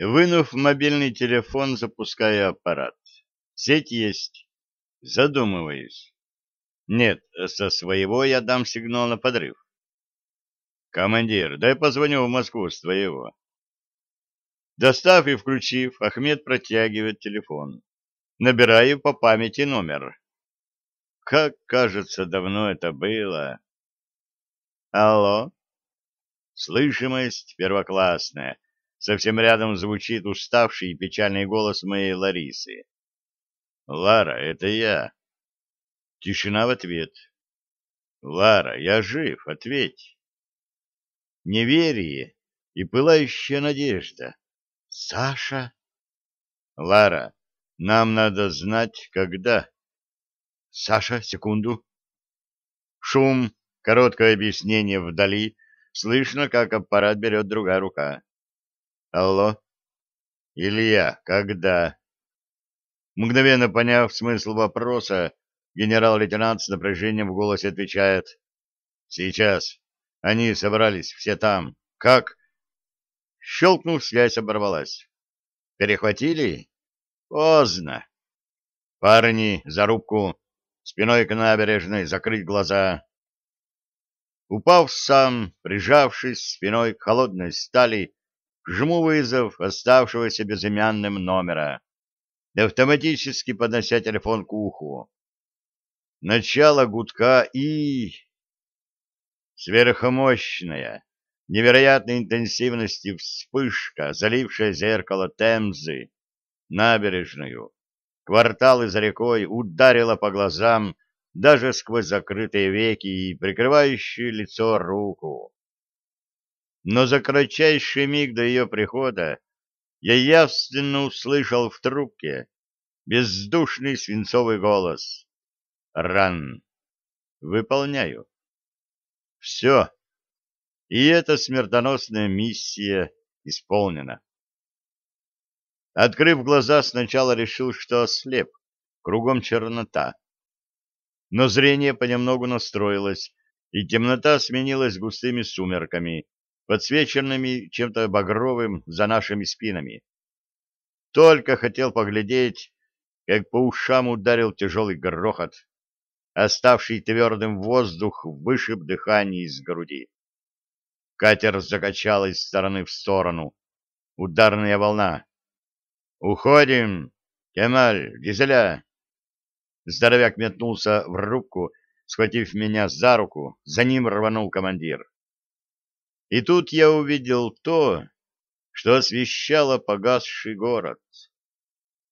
Вынув мобильный телефон, запускаю аппарат. Сеть есть. Задумываюсь. Нет, со своего я дам сигнал на подрыв. Командир, дай позвоню в Москву с твоего. Достав и включив, Ахмед протягивает телефон. Набираю по памяти номер. Как кажется, давно это было. Алло? Слышимость первоклассная. Совсем рядом звучит уставший и печальный голос моей Ларисы. «Лара, это я». Тишина в ответ. «Лара, я жив, ответь». Неверие и пылающая надежда. «Саша?» «Лара, нам надо знать, когда». «Саша, секунду». Шум, короткое объяснение вдали, слышно, как аппарат берет другая рука. Алло? Илья, когда? Мгновенно поняв смысл вопроса, генерал-лейтенант с напряжением в голосе отвечает. Сейчас. Они собрались, все там. Как? Щелкнув, связь оборвалась. Перехватили? Поздно. Парни, за рубку, спиной к набережной, закрыть глаза. Упав сам, прижавшись спиной к холодной стали, жму вызов оставшегося безымянным номера, автоматически поднося телефон к уху. Начало гудка и... Сверхмощная, невероятной интенсивности вспышка, залившая зеркало Темзы, набережную, кварталы за рекой ударила по глазам даже сквозь закрытые веки и прикрывающую лицо руку но за кратчайший миг до ее прихода я явственно услышал в трубке бездушный свинцовый голос. «Ран! Выполняю!» Все. И эта смертоносная миссия исполнена. Открыв глаза, сначала решил, что ослеп, кругом чернота. Но зрение понемногу настроилось, и темнота сменилась густыми сумерками, подсвеченными чем-то багровым за нашими спинами. Только хотел поглядеть, как по ушам ударил тяжелый грохот, оставший твердым воздух вышиб дыхание из груди. Катер закачал из стороны в сторону. Ударная волна. «Уходим! Кемаль, дизеля!» Здоровяк метнулся в рубку, схватив меня за руку, за ним рванул командир. И тут я увидел то, что освещало погасший город.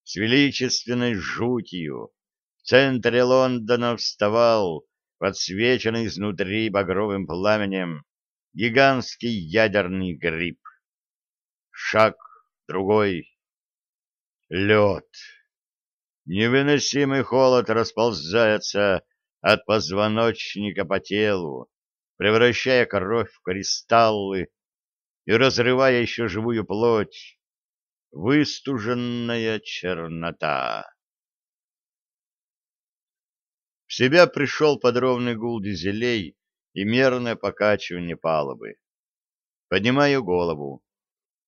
С величественной жутью в центре Лондона вставал, подсвеченный изнутри багровым пламенем, гигантский ядерный гриб. Шаг, другой. Лед. Невыносимый холод расползается от позвоночника по телу, превращая кровь в кристаллы и разрывая еще живую плоть. Выстуженная чернота. В себя пришел подробный гул дизелей и мерное покачивание палубы. Поднимаю голову.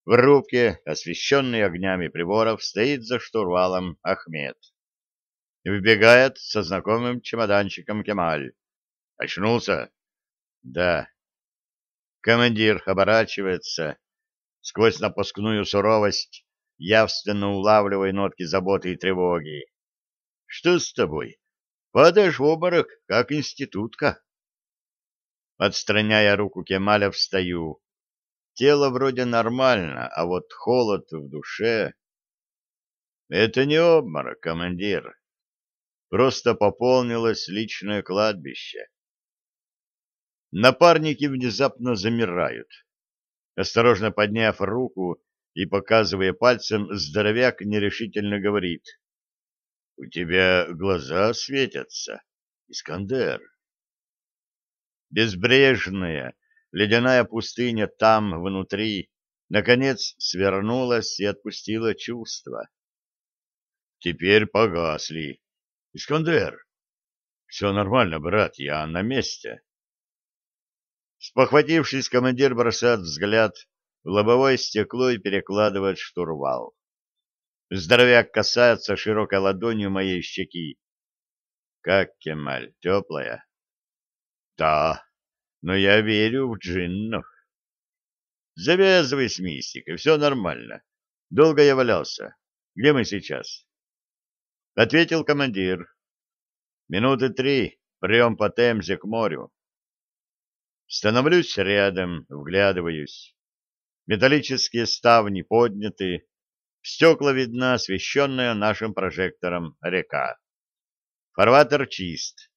В рубке, освещенной огнями приборов, стоит за штурвалом Ахмед. Вбегает со знакомым чемоданчиком Кемаль. Очнулся? Да. Командир оборачивается, сквозь напускную суровость, явственно улавливая нотки заботы и тревоги. Что с тобой? Падаешь в обморок, как институтка. Отстраняя руку Кемаля, встаю. Тело вроде нормально, а вот холод в душе... Это не обморок, командир. Просто пополнилось личное кладбище. Напарники внезапно замирают. Осторожно подняв руку и показывая пальцем, здоровяк нерешительно говорит. — У тебя глаза светятся, Искандер. Безбрежная, ледяная пустыня там, внутри, наконец свернулась и отпустила чувства. Теперь погасли. — Искандер! — Все нормально, брат, я на месте. Спохватившись, командир бросает взгляд в лобовое стекло и перекладывает штурвал. Здоровяк касается широкой ладонью моей щеки. Как, Кемаль, теплая? Да, но я верю в джиннов. Завязывай с мистикой, все нормально. Долго я валялся. Где мы сейчас? Ответил командир. Минуты три, прием по Темзе к морю. Становлюсь рядом, вглядываюсь. Металлические ставни подняты, в стекла видна освещенная нашим прожектором река. Фарватер чист.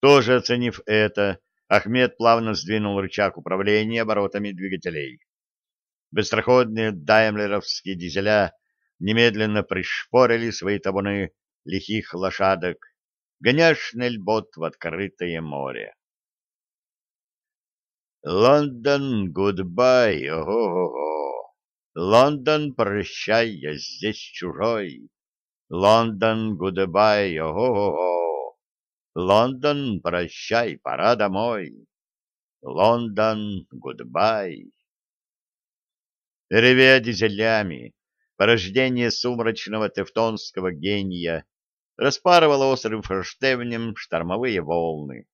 Тоже оценив это, Ахмед плавно сдвинул рычаг управления оборотами двигателей. Быстроходные даймлеровские дизеля немедленно пришпорили свои табуны лихих лошадок, гоня шнельбот в открытое море. Лондон, goodbye, ого-го-го. Лондон, прощай, я здесь чужой. Лондон, goodbye, ого-го-го. Лондон, прощай, пора домой. Лондон, goodbye. Ревя дизелями, порождение сумрачного тевтонского гения, распарывало острым форштевнем штормовые волны.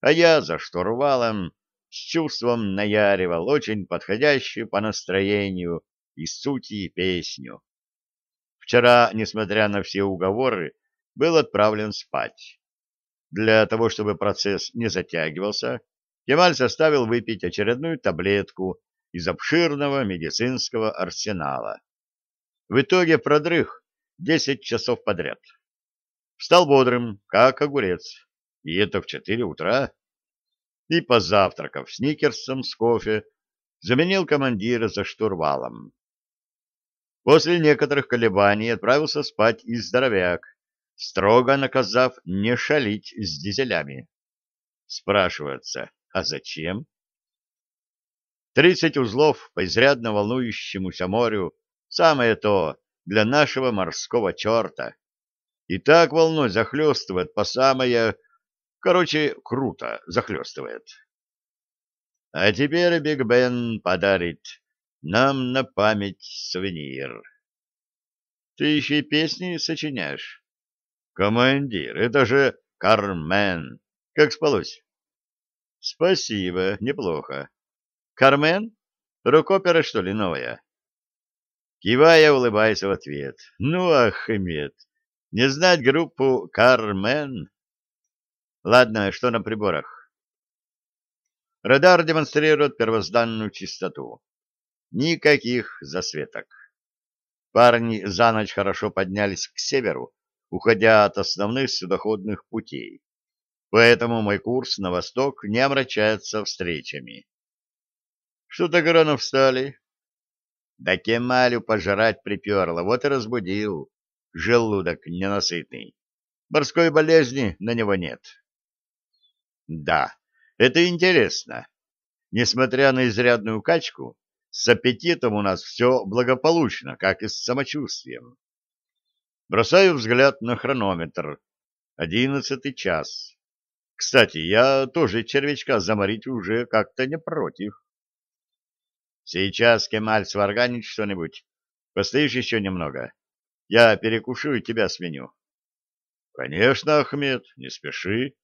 А я за штурвалом с чувством наяривал очень подходящую по настроению и сути песню. Вчера, несмотря на все уговоры, был отправлен спать. Для того, чтобы процесс не затягивался, Кемаль заставил выпить очередную таблетку из обширного медицинского арсенала. В итоге продрых десять часов подряд. Встал бодрым, как огурец, и это в четыре утра. И, позавтракав сникерсом с кофе, заменил командира за штурвалом. После некоторых колебаний отправился спать и здоровяк, строго наказав не шалить с дизелями. Спрашивается, а зачем? Тридцать узлов по изрядно волнующемуся морю — самое то для нашего морского черта. И так волной захлестывает по самое... Короче, круто захлестывает. А теперь Биг Бен подарит нам на память сувенир. Ты еще и песни сочиняешь? Командир, это же Кармен. Как спалось? Спасибо, неплохо. Кармен? Рок-опера, что ли, новая? Кивая, улыбаясь в ответ. Ну, Ахмед, не знать группу Кармен? Ладно, что на приборах? Радар демонстрирует первозданную чистоту. Никаких засветок. Парни за ночь хорошо поднялись к северу, уходя от основных судоходных путей. Поэтому мой курс на восток не омрачается встречами. Что-то рано встали. Да Кемалю пожрать приперло, вот и разбудил. Желудок ненасытный. Морской болезни на него нет. Да, это интересно. Несмотря на изрядную качку, с аппетитом у нас все благополучно, как и с самочувствием. Бросаю взгляд на хронометр. Одиннадцатый час. Кстати, я тоже червячка заморить уже как-то не против. Сейчас, Кемаль, сварганить что-нибудь. Постоишь еще немного. Я перекушу и тебя сменю. Конечно, Ахмед, не спеши.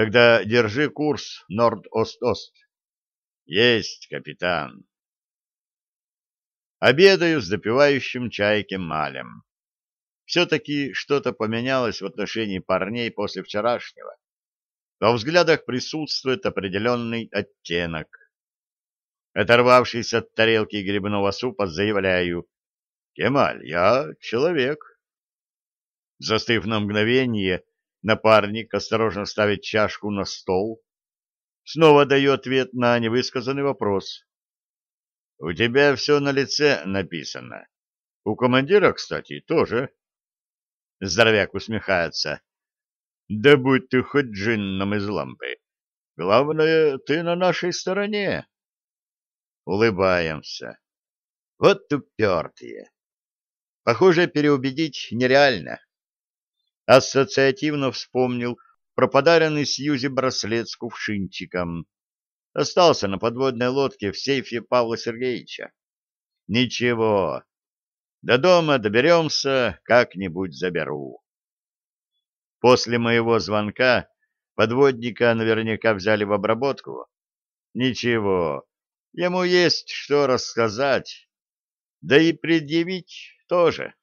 Тогда держи курс Норд-Ост-Ост. Есть, капитан. Обедаю с допивающим чай Кемалем. Все-таки что-то поменялось в отношении парней после вчерашнего. Во взглядах присутствует определенный оттенок. Оторвавшись от тарелки грибного супа, заявляю. «Кемаль, я человек». Застыв на мгновение, напарник осторожно ставит чашку на стол. Снова даю ответ на невысказанный вопрос. «У тебя все на лице написано. У командира, кстати, тоже». Здоровяк усмехается. «Да будь ты хоть джинном из лампы. Главное, ты на нашей стороне». Улыбаемся. Вот упертые. Похоже, переубедить нереально. Ассоциативно вспомнил про подаренный Сьюзи браслет с кувшинчиком. остался на подводной лодке в сейфе Павла Сергеевича. Ничего, до дома доберемся, как-нибудь заберу. После моего звонка подводника наверняка взяли в обработку. Ничего, ему есть что рассказать, да и предъявить тоже.